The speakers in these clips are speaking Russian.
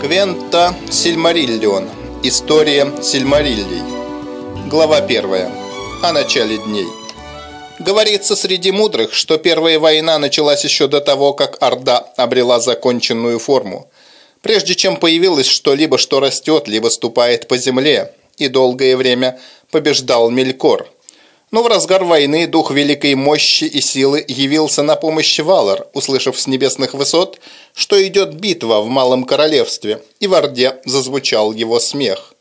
Квента Сильмариллион. История Сильмариллий. Глава первая. О начале дней. Говорится среди мудрых, что первая война началась еще до того, как Орда обрела законченную форму. Прежде чем появилось что-либо, что растет, либо ступает по земле, и долгое время побеждал Мелькор – но в разгар войны дух великой мощи и силы явился на помощь Валар, услышав с небесных высот, что идет битва в Малом Королевстве, и в Орде зазвучал его смех.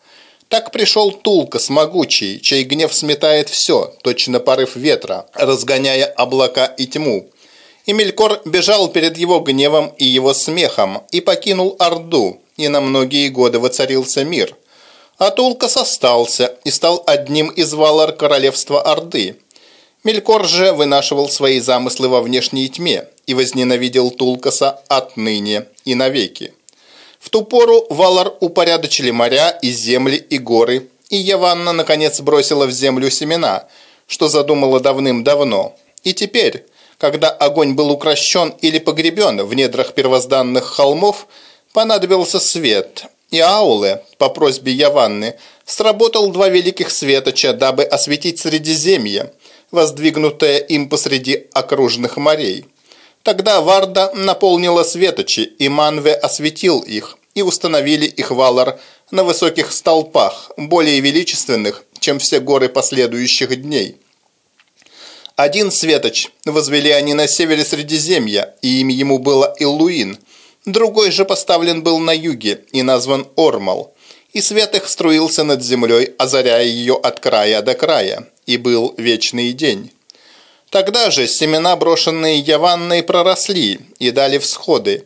Так пришел Тулкас могучий, чей гнев сметает все, точно порыв ветра, разгоняя облака и тьму. И Мелькор бежал перед его гневом и его смехом, и покинул Орду, и на многие годы воцарился мир – а Тулкас остался и стал одним из валар королевства Орды. Мелькор же вынашивал свои замыслы во внешней тьме и возненавидел Тулкаса отныне и навеки. В ту пору Валар упорядочили моря и земли и горы, и Яванна наконец бросила в землю семена, что задумала давным-давно. И теперь, когда огонь был укращен или погребен в недрах первозданных холмов, понадобился свет, и Ауле, по просьбе Яванны, сработал два великих светоча, дабы осветить Средиземье, воздвигнутое им посреди окружных морей. Тогда Варда наполнила светочи, и Манве осветил их, и установили их валар на высоких столпах, более величественных, чем все горы последующих дней. Один светоч возвели они на севере Средиземья, и имя ему было Илуин, Другой же поставлен был на юге и назван Ормал, и свет их струился над землей, озаряя ее от края до края, и был вечный день. Тогда же семена, брошенные Яванной, проросли и дали всходы,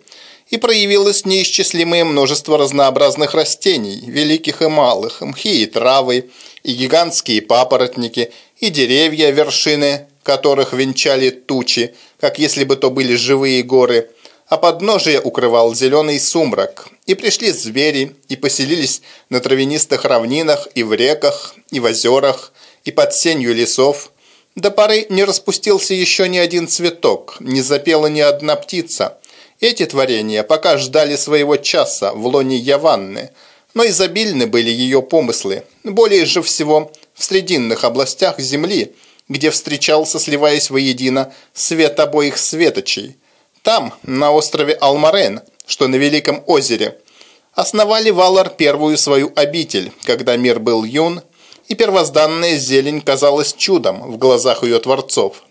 и проявилось неисчислимое множество разнообразных растений, великих и малых, мхи и травы, и гигантские папоротники, и деревья, вершины которых венчали тучи, как если бы то были живые горы – а подножие укрывал зеленый сумрак. И пришли звери, и поселились на травянистых равнинах, и в реках, и в озерах, и под сенью лесов. До поры не распустился еще ни один цветок, не запела ни одна птица. Эти творения пока ждали своего часа в лоне Яванны, но изобильны были ее помыслы, более же всего в срединных областях земли, где встречался, сливаясь воедино, свет обоих светочей – там, на острове Алмарен, что на Великом озере, основали Валар первую свою обитель, когда мир был юн, и первозданная зелень казалась чудом в глазах ее творцов.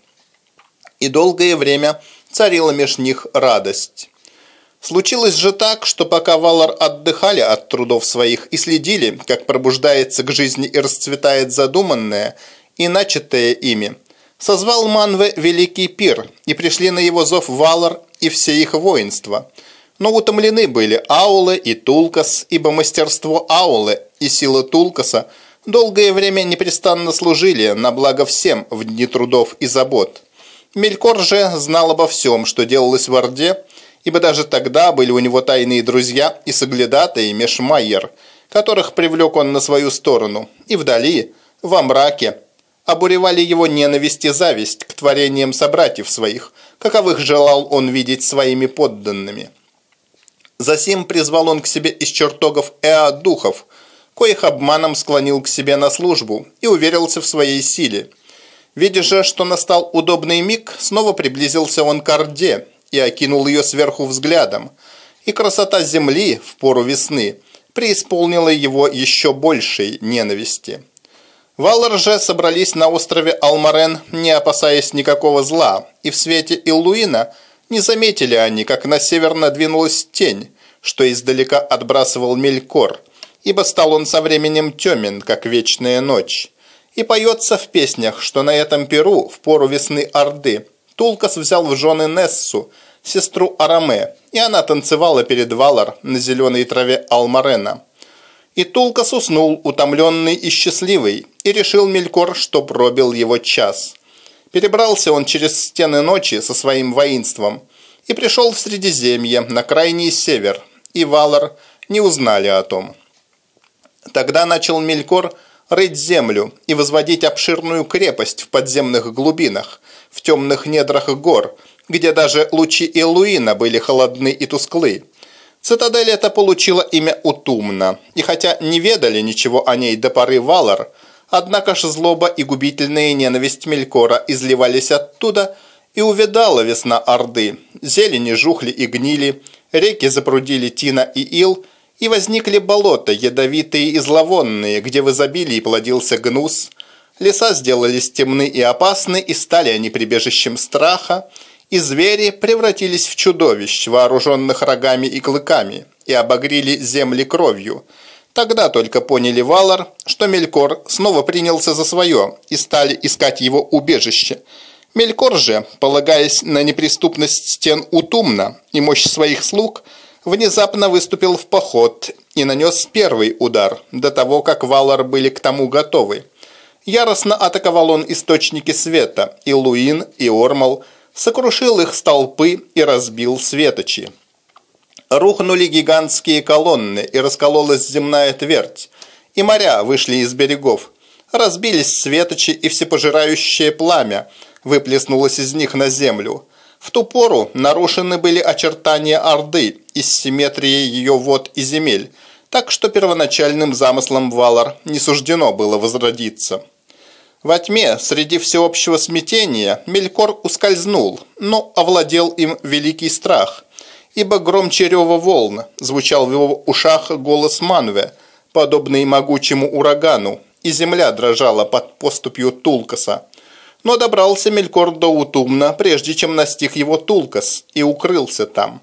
И долгое время царила меж них радость. Случилось же так, что пока Валар отдыхали от трудов своих и следили, как пробуждается к жизни и расцветает задуманное и начатое ими, созвал Манве великий пир, и пришли на его зов Валар и все их воинства. Но утомлены были Аулы и Тулкас, ибо мастерство Аулы и сила Тулкаса долгое время непрестанно служили на благо всем в дни трудов и забот. Мелькор же знал обо всем, что делалось в Орде, ибо даже тогда были у него тайные друзья и соглядатые Мешмайер, которых привлек он на свою сторону, и вдали, во мраке, обуревали его ненависть и зависть к творениям собратьев своих, каковых желал он видеть своими подданными. Засим призвал он к себе из чертогов Эа-духов, коих обманом склонил к себе на службу и уверился в своей силе. Видя же, что настал удобный миг, снова приблизился он к Орде и окинул ее сверху взглядом, и красота земли в пору весны преисполнила его еще большей ненависти. Валар же собрались на острове Алмарен, не опасаясь никакого зла, и в свете Иллуина не заметили они, как на север надвинулась тень, что издалека отбрасывал Мелькор, ибо стал он со временем темен, как вечная ночь. И поется в песнях, что на этом перу, в пору весны Орды, Тулкас взял в жены Нессу, сестру Араме, и она танцевала перед Валар на зеленой траве Алмарена. И Тулкас уснул, утомленный и счастливый, и решил Мелькор, что пробил его час. Перебрался он через стены ночи со своим воинством и пришел в Средиземье, на крайний север, и Валар не узнали о том. Тогда начал Мелькор рыть землю и возводить обширную крепость в подземных глубинах, в темных недрах гор, где даже лучи Элуина были холодны и тусклы. Цитадель эта получила имя Утумна, и хотя не ведали ничего о ней до поры Валар, однако ж злоба и губительная ненависть Мелькора изливались оттуда, и увидала весна Орды. Зелени жухли и гнили, реки запрудили Тина и Ил, и возникли болота, ядовитые и зловонные, где в изобилии плодился гнус. Леса сделались темны и опасны, и стали они прибежищем страха, и звери превратились в чудовищ, вооруженных рогами и клыками, и обогрели земли кровью. Тогда только поняли Валар, что Мелькор снова принялся за свое, и стали искать его убежище. Мелькор же, полагаясь на неприступность стен Утумна и мощь своих слуг, внезапно выступил в поход и нанес первый удар, до того, как Валар были к тому готовы. Яростно атаковал он источники света, и Луин, и Ормал – сокрушил их столпы и разбил светочи. Рухнули гигантские колонны, и раскололась земная твердь, и моря вышли из берегов. Разбились светочи, и всепожирающее пламя выплеснулось из них на землю. В ту пору нарушены были очертания Орды и симметрия ее вод и земель, так что первоначальным замыслом Валар не суждено было возродиться. Во тьме, среди всеобщего смятения, Мелькор ускользнул, но овладел им великий страх, ибо громче рева волн звучал в его ушах голос Манве, подобный могучему урагану, и земля дрожала под поступью Тулкаса. Но добрался Мелькор до Утумна, прежде чем настиг его Тулкас, и укрылся там.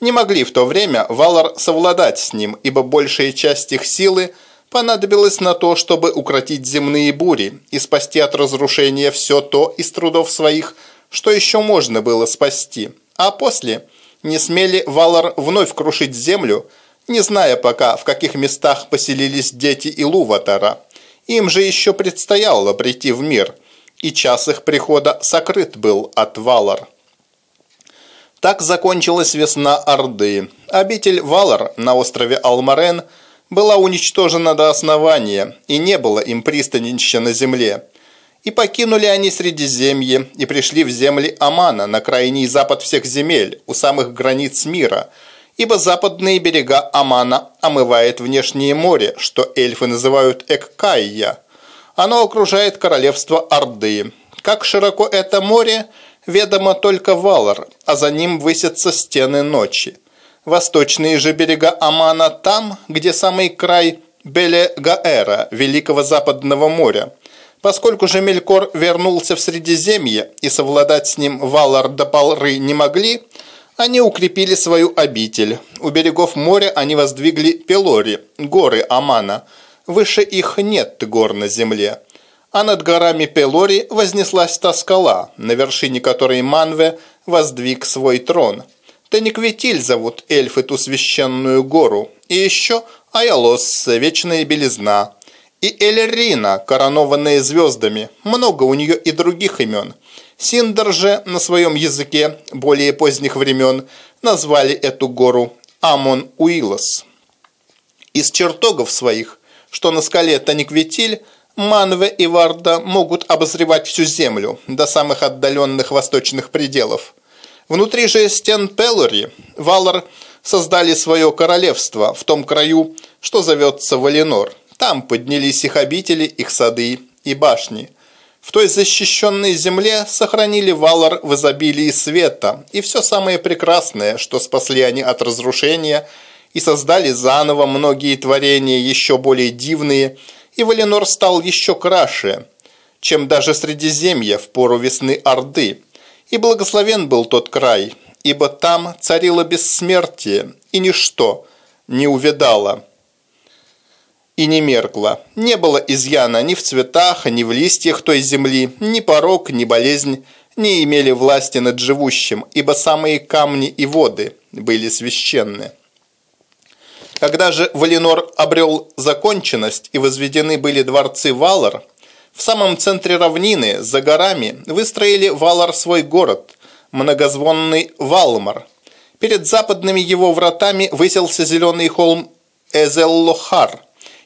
Не могли в то время Валар совладать с ним, ибо большая часть их силы – понадобилось на то, чтобы укротить земные бури и спасти от разрушения все то из трудов своих, что еще можно было спасти. А после не смели Валар вновь крушить землю, не зная пока, в каких местах поселились дети Илуватара. Им же еще предстояло прийти в мир, и час их прихода сокрыт был от Валар. Так закончилась весна Орды. Обитель Валар на острове Алмарен – была уничтожена до основания, и не было им пристанища на земле. И покинули они Средиземье, и пришли в земли Амана, на крайний запад всех земель, у самых границ мира, ибо западные берега Амана омывает внешнее море, что эльфы называют Эккайя. Оно окружает королевство Орды. Как широко это море, ведомо только Валар, а за ним высятся стены ночи. Восточные же берега Амана там, где самый край Беле-Гаэра, Великого Западного моря. Поскольку же Мелькор вернулся в Средиземье и совладать с ним Валар до Палры не могли, они укрепили свою обитель. У берегов моря они воздвигли Пелори, горы Амана. Выше их нет гор на земле. А над горами Пелори вознеслась та скала, на вершине которой Манве воздвиг свой трон – Теникветиль зовут эльфы ту священную гору. И еще Аялос, вечная белизна. И Элерина, коронованная звездами. Много у нее и других имен. Синдер же на своем языке более поздних времен назвали эту гору Амон-Уилос. Из чертогов своих, что на скале Таникветиль, Манве и Варда могут обозревать всю землю до самых отдаленных восточных пределов – Внутри же стен Пеллори Валар создали свое королевство в том краю, что зовется Валенор. Там поднялись их обители, их сады и башни. В той защищенной земле сохранили Валар в изобилии света и все самое прекрасное, что спасли они от разрушения и создали заново многие творения еще более дивные, и Валенор стал еще краше, чем даже Средиземье в пору весны Орды – и благословен был тот край, ибо там царило бессмертие, и ничто не увидало и не меркло. Не было изъяна ни в цветах, ни в листьях той земли, ни порог, ни болезнь не имели власти над живущим, ибо самые камни и воды были священны. Когда же Валинор обрел законченность и возведены были дворцы Валар, в самом центре равнины, за горами, выстроили Валар свой город, многозвонный Валмар. Перед западными его вратами выселся зеленый холм Эзеллохар,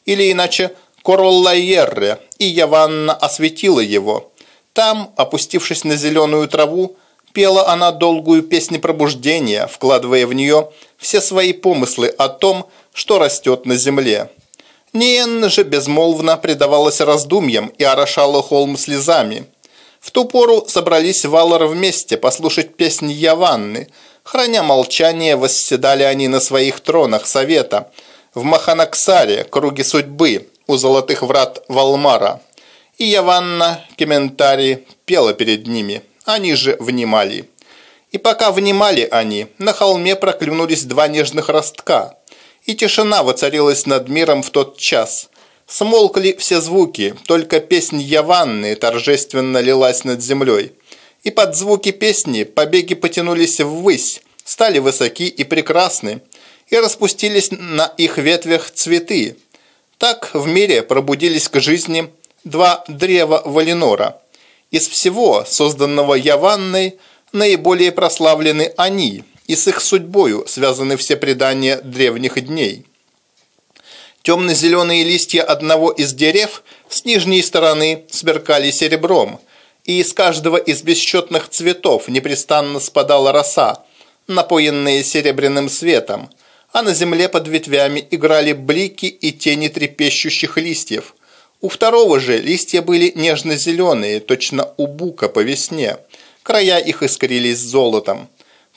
или иначе Короллайерре, и Яванна осветила его. Там, опустившись на зеленую траву, Пела она долгую песнь пробуждения, вкладывая в нее все свои помыслы о том, что растет на земле. Ниенна же безмолвно предавалась раздумьям и орошала холм слезами. В ту пору собрались валоры вместе послушать песнь Яванны. Храня молчание, восседали они на своих тронах совета в Маханаксаре, круге судьбы, у золотых врат Валмара. И Яванна, комментарий, пела перед ними – они же внимали. И пока внимали они, на холме проклюнулись два нежных ростка, и тишина воцарилась над миром в тот час. Смолкли все звуки, только песнь Яванны торжественно лилась над землей. И под звуки песни побеги потянулись ввысь, стали высоки и прекрасны, и распустились на их ветвях цветы. Так в мире пробудились к жизни два древа Валинора – из всего, созданного Яванной, наиболее прославлены они, и с их судьбою связаны все предания древних дней. Темно-зеленые листья одного из дерев с нижней стороны сверкали серебром, и из каждого из бесчетных цветов непрестанно спадала роса, напоенная серебряным светом, а на земле под ветвями играли блики и тени трепещущих листьев – у второго же листья были нежно-зеленые, точно у бука по весне. Края их искрились золотом.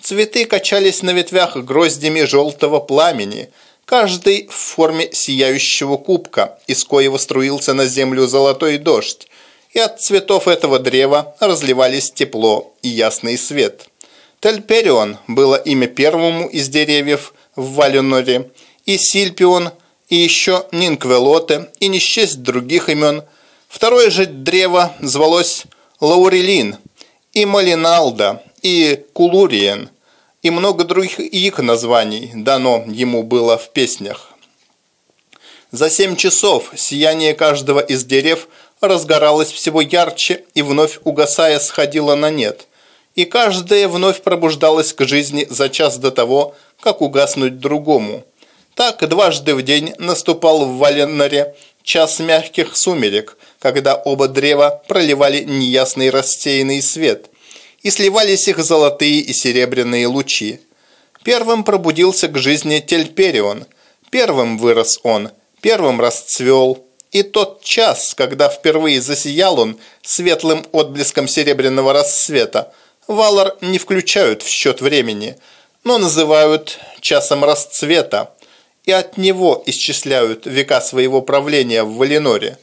Цветы качались на ветвях гроздями желтого пламени, каждый в форме сияющего кубка, из коего струился на землю золотой дождь, и от цветов этого древа разливались тепло и ясный свет. Тельперион было имя первому из деревьев в Валюноре, и Сильпион – и еще Нинквелоте, и не счесть других имен. Второе же древо звалось Лаурелин, и Малиналда, и Кулуриен, и много других их названий дано ему было в песнях. За семь часов сияние каждого из дерев разгоралось всего ярче и вновь угасая сходило на нет, и каждое вновь пробуждалось к жизни за час до того, как угаснуть другому. Так дважды в день наступал в Валеноре час мягких сумерек, когда оба древа проливали неясный рассеянный свет, и сливались их золотые и серебряные лучи. Первым пробудился к жизни Тельперион, первым вырос он, первым расцвел, и тот час, когда впервые засиял он светлым отблеском серебряного рассвета, Валар не включают в счет времени, но называют часом расцвета, и от него исчисляют века своего правления в Валиноре.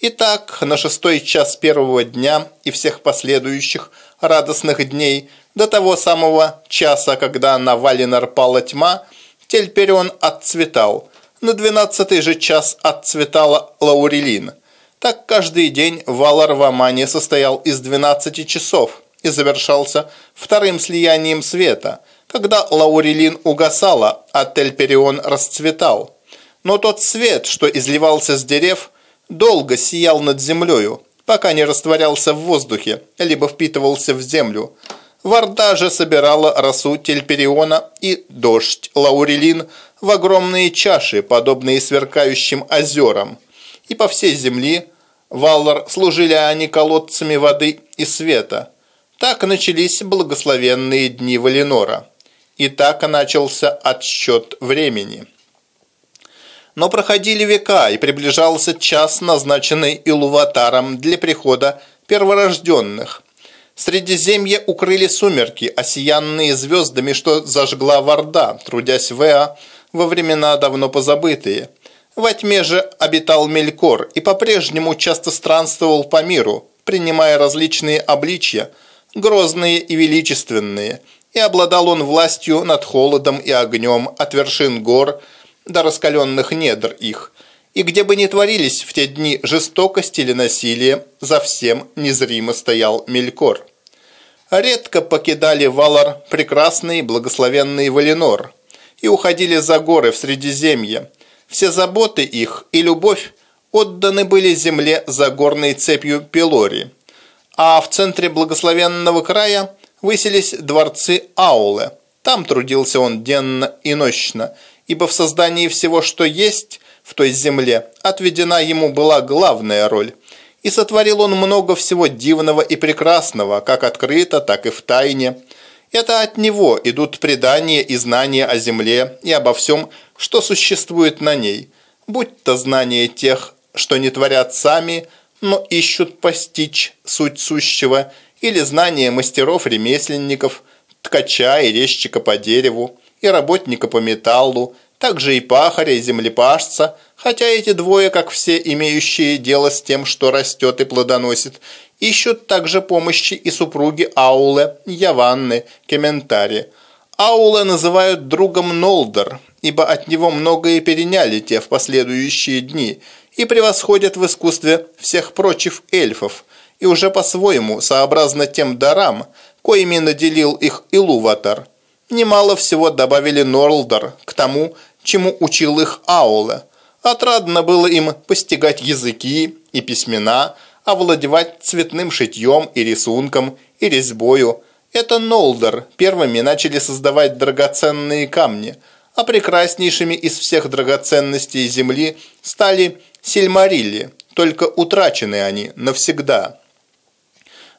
Итак, на шестой час первого дня и всех последующих радостных дней до того самого часа, когда на Валинор пала тьма, Тельперион отцветал. На двенадцатый же час отцветала Лаурелин. Так каждый день Валар в Амане состоял из двенадцати часов и завершался вторым слиянием света – когда Лаурелин угасала, а Тельперион расцветал. Но тот свет, что изливался с дерев, долго сиял над землею, пока не растворялся в воздухе, либо впитывался в землю. Варда же собирала росу Тельпериона и дождь Лаурелин в огромные чаши, подобные сверкающим озерам. И по всей земли Валлар служили они колодцами воды и света. Так начались благословенные дни Валинора. И так начался отсчет времени. Но проходили века, и приближался час, назначенный Илуватаром для прихода перворожденных. Средиземье укрыли сумерки, осиянные звездами, что зажгла Варда, трудясь в Эа во времена давно позабытые. Во тьме же обитал Мелькор и по-прежнему часто странствовал по миру, принимая различные обличья, грозные и величественные, и обладал он властью над холодом и огнем от вершин гор до раскаленных недр их, и где бы ни творились в те дни жестокость или насилие, за всем незримо стоял Мелькор. Редко покидали Валар прекрасный благословенный Валинор и уходили за горы в Средиземье. Все заботы их и любовь отданы были земле за горной цепью Пелори, а в центре благословенного края – высились дворцы Аулы. Там трудился он денно и нощно, ибо в создании всего, что есть в той земле, отведена ему была главная роль. И сотворил он много всего дивного и прекрасного, как открыто, так и в тайне. Это от него идут предания и знания о земле и обо всем, что существует на ней, будь то знания тех, что не творят сами, но ищут постичь суть сущего, или знания мастеров-ремесленников, ткача и резчика по дереву, и работника по металлу, также и пахаря, и землепашца, хотя эти двое, как все имеющие дело с тем, что растет и плодоносит, ищут также помощи и супруги Ауле, Яванны, Кементари. Ауле называют другом Нолдер, ибо от него многое переняли те в последующие дни и превосходят в искусстве всех прочих эльфов, и уже по-своему, сообразно тем дарам, коими наделил их Илуватар, немало всего добавили Нолдер к тому, чему учил их Аула. Отрадно было им постигать языки и письмена, овладевать цветным шитьем и рисунком, и резьбою. Это Нолдер первыми начали создавать драгоценные камни, а прекраснейшими из всех драгоценностей Земли стали Сильмарилли, только утрачены они навсегда.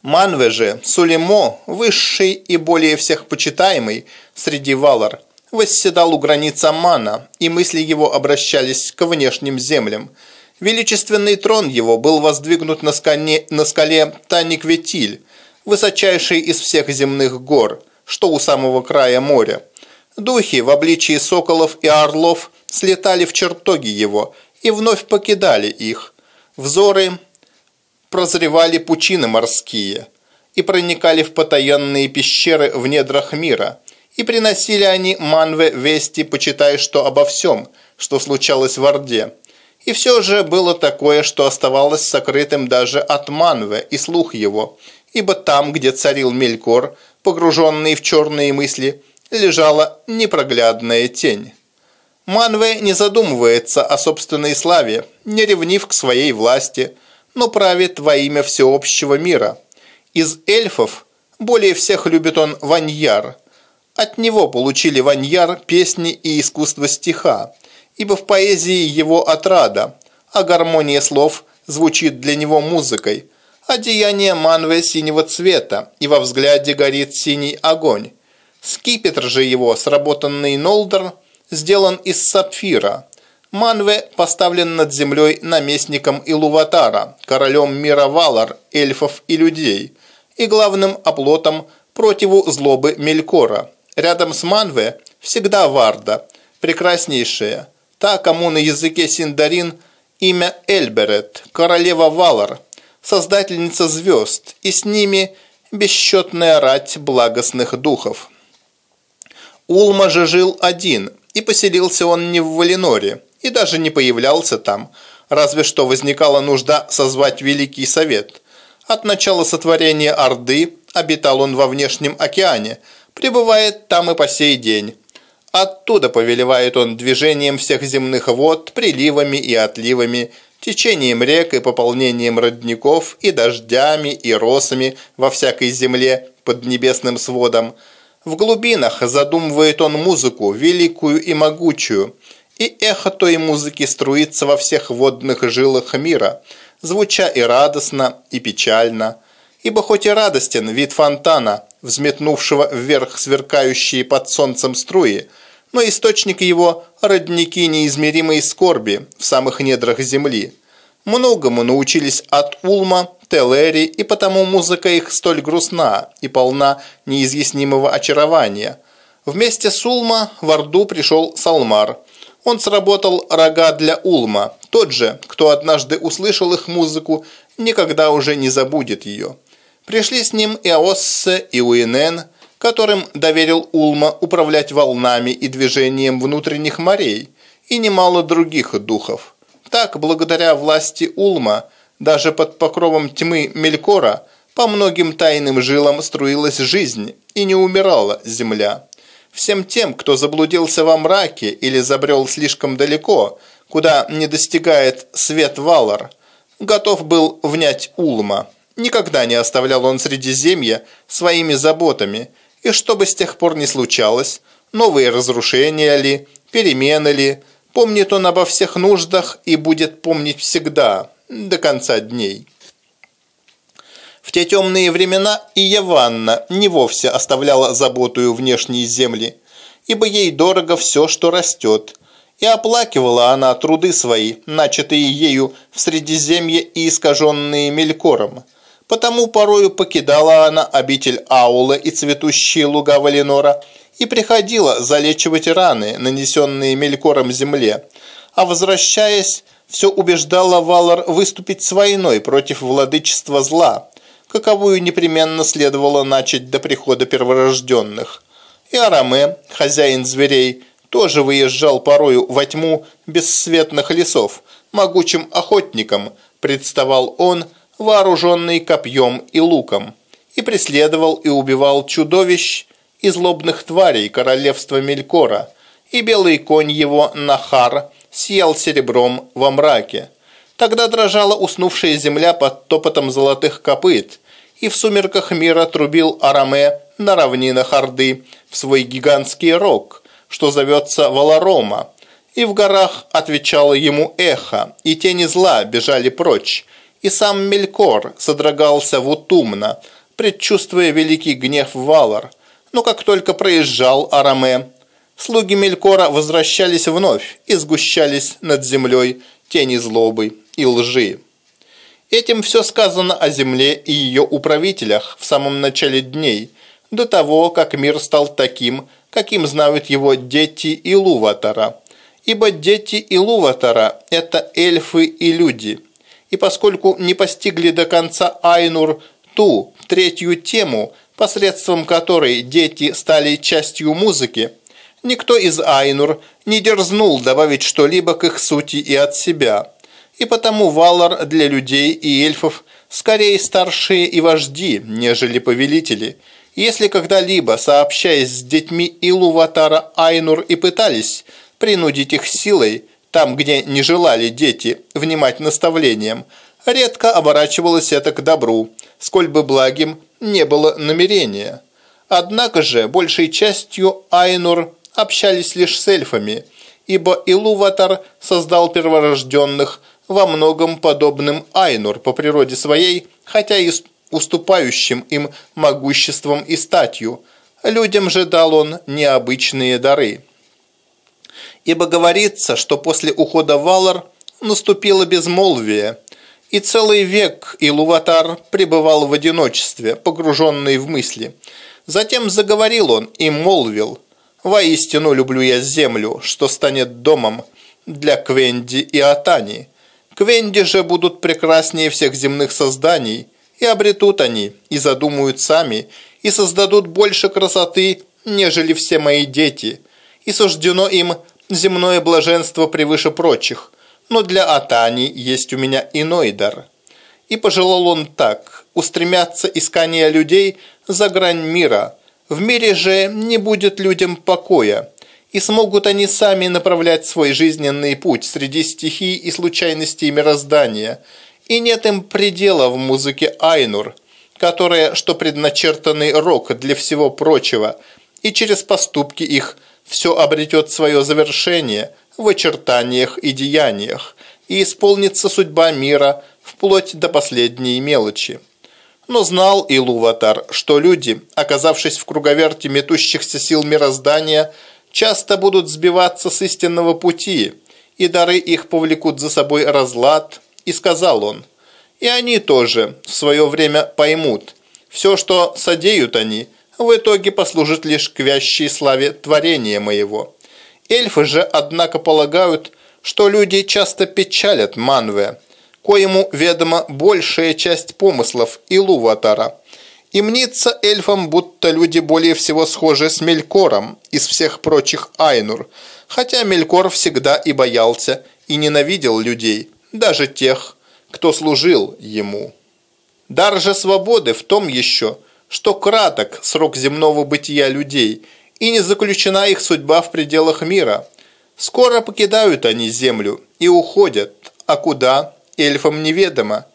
Манве же, Сулимо, высший и более всех почитаемый среди валар – восседал у границ Аммана, и мысли его обращались к внешним землям. Величественный трон его был воздвигнут на скале, на скале Таникветиль, высочайшей из всех земных гор, что у самого края моря. Духи в обличии соколов и орлов слетали в чертоги его и вновь покидали их. Взоры прозревали пучины морские и проникали в потаенные пещеры в недрах мира – и приносили они Манве вести, почитай, что обо всем, что случалось в Орде. И все же было такое, что оставалось сокрытым даже от Манве и слух его, ибо там, где царил Мелькор, погруженный в черные мысли, лежала непроглядная тень. Манве не задумывается о собственной славе, не ревнив к своей власти, но правит во имя всеобщего мира. Из эльфов более всех любит он Ваньяр – от него получили Ваньяр песни и искусство стиха, ибо в поэзии его отрада, а гармония слов звучит для него музыкой, одеяние манве синего цвета, и во взгляде горит синий огонь. Скипетр же его, сработанный Нолдер, сделан из сапфира. Манве поставлен над землей наместником Илуватара, королем мира Валар, эльфов и людей, и главным оплотом противу злобы Мелькора. Рядом с Манве всегда Варда, прекраснейшая, та, кому на языке синдарин имя Эльберет, королева Валар, создательница звезд, и с ними бесчетная рать благостных духов. Улма же жил один, и поселился он не в Валиноре, и даже не появлялся там, разве что возникала нужда созвать Великий Совет. От начала сотворения Орды обитал он во внешнем океане – пребывает там и по сей день. Оттуда повелевает он движением всех земных вод, приливами и отливами, течением рек и пополнением родников, и дождями, и росами во всякой земле под небесным сводом. В глубинах задумывает он музыку, великую и могучую, и эхо той музыки струится во всех водных жилах мира, звуча и радостно, и печально. Ибо хоть и радостен вид фонтана, взметнувшего вверх сверкающие под солнцем струи, но источник его – родники неизмеримой скорби в самых недрах земли. Многому научились от Улма, Телери, и потому музыка их столь грустна и полна неизъяснимого очарования. Вместе с Улма в Орду пришел Салмар. Он сработал рога для Улма. Тот же, кто однажды услышал их музыку, никогда уже не забудет ее. Пришли с ним и Аоссе, и Уинен, которым доверил Улма управлять волнами и движением внутренних морей, и немало других духов. Так, благодаря власти Улма, даже под покровом тьмы Мелькора, по многим тайным жилам струилась жизнь, и не умирала земля. Всем тем, кто заблудился во мраке или забрел слишком далеко, куда не достигает свет Валар, готов был внять Улма. Никогда не оставлял он Средиземье своими заботами, и что бы с тех пор ни случалось, новые разрушения ли, перемены ли, помнит он обо всех нуждах и будет помнить всегда, до конца дней. те темные времена и Яванна не вовсе оставляла заботую внешние земли, ибо ей дорого все, что растет, и оплакивала она труды свои, начатые ею в Средиземье и искаженные Мелькором. Потому порою покидала она обитель Аула и цветущие луга Валенора и приходила залечивать раны, нанесенные Мелькором земле, а возвращаясь, все убеждала Валар выступить с войной против владычества зла, каковую непременно следовало начать до прихода перворожденных. И Араме, хозяин зверей, тоже выезжал порою во тьму бесцветных лесов. Могучим охотником представал он, вооруженный копьем и луком, и преследовал и убивал чудовищ и злобных тварей королевства Мелькора, и белый конь его Нахар сиял серебром во мраке. Тогда дрожала уснувшая земля под топотом золотых копыт, и в сумерках мира трубил Араме на равнинах Орды в свой гигантский рог – что зовется Валарома, и в горах отвечало ему эхо, и тени зла бежали прочь, и сам Мелькор содрогался вутумно, предчувствуя великий гнев Валар. Но как только проезжал Араме, слуги Мелькора возвращались вновь и сгущались над землей тени злобы и лжи. Этим все сказано о земле и ее управителях в самом начале дней, до того, как мир стал таким, каким знают его дети Илуватара. Ибо дети Илуватара – это эльфы и люди. И поскольку не постигли до конца Айнур ту, третью тему, посредством которой дети стали частью музыки, никто из Айнур не дерзнул добавить что-либо к их сути и от себя. И потому Валар для людей и эльфов скорее старшие и вожди, нежели повелители – если когда-либо, сообщаясь с детьми Илуватара Айнур и пытались принудить их силой, там, где не желали дети внимать наставлениям, редко оборачивалось это к добру, сколь бы благим не было намерения. Однако же, большей частью Айнур общались лишь с эльфами, ибо Илуватар создал перворожденных во многом подобным Айнур по природе своей, хотя и уступающим им могуществом и статью, людям же дал он необычные дары. Ибо говорится, что после ухода Валар наступило безмолвие, и целый век Илуватар пребывал в одиночестве, погруженный в мысли. Затем заговорил он и молвил, «Воистину люблю я землю, что станет домом для Квенди и Атани. Квенди же будут прекраснее всех земных созданий, и обретут они, и задумают сами, и создадут больше красоты, нежели все мои дети. И суждено им земное блаженство превыше прочих, но для Атани есть у меня иной дар. И пожелал он так, устремятся искания людей за грань мира. В мире же не будет людям покоя, и смогут они сами направлять свой жизненный путь среди стихий и случайностей мироздания – и нет им предела в музыке Айнур, которая, что предначертанный рок для всего прочего, и через поступки их все обретет свое завершение в очертаниях и деяниях, и исполнится судьба мира вплоть до последней мелочи. Но знал Илуватар, что люди, оказавшись в круговерте метущихся сил мироздания, часто будут сбиваться с истинного пути, и дары их повлекут за собой разлад, и сказал он, «И они тоже в свое время поймут, все, что содеют они, в итоге послужит лишь к вящей славе творения моего. Эльфы же, однако, полагают, что люди часто печалят Манве, коему ведома большая часть помыслов Илуватара. И мнится эльфам, будто люди более всего схожи с Мелькором из всех прочих Айнур, хотя Мелькор всегда и боялся, и ненавидел людей, даже тех, кто служил ему. Дар же свободы в том еще, что краток срок земного бытия людей, и не заключена их судьба в пределах мира. Скоро покидают они землю и уходят, а куда – эльфам неведомо.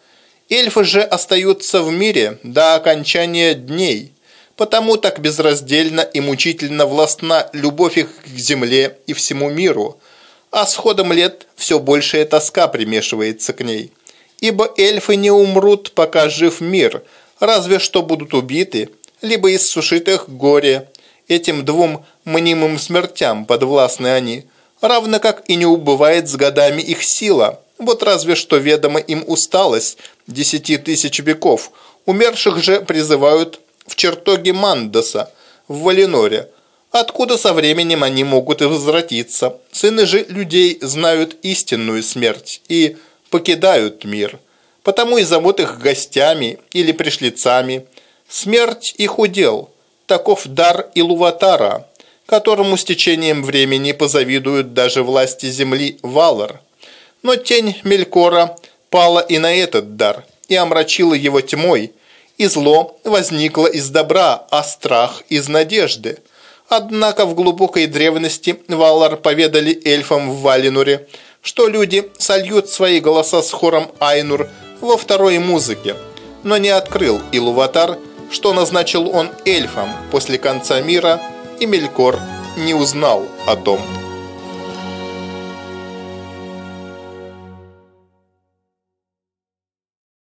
Эльфы же остаются в мире до окончания дней, потому так безраздельно и мучительно властна любовь их к земле и всему миру – а с ходом лет все большая тоска примешивается к ней. Ибо эльфы не умрут, пока жив мир, разве что будут убиты, либо иссушит их горе. Этим двум мнимым смертям подвластны они, равно как и не убывает с годами их сила. Вот разве что ведома им усталость десяти тысяч веков. Умерших же призывают в чертоге Мандоса, в Валиноре, откуда со временем они могут и возвратиться. Сыны же людей знают истинную смерть и покидают мир, потому и зовут их гостями или пришлицами. Смерть их удел, таков дар Илуватара, которому с течением времени позавидуют даже власти земли Валар. Но тень Мелькора пала и на этот дар, и омрачила его тьмой, и зло возникло из добра, а страх из надежды. Однако в глубокой древности Валар поведали эльфам в Валинуре, что люди сольют свои голоса с хором Айнур во второй музыке, но не открыл Илуватар, что назначил он эльфам после конца мира, и Мелькор не узнал о том.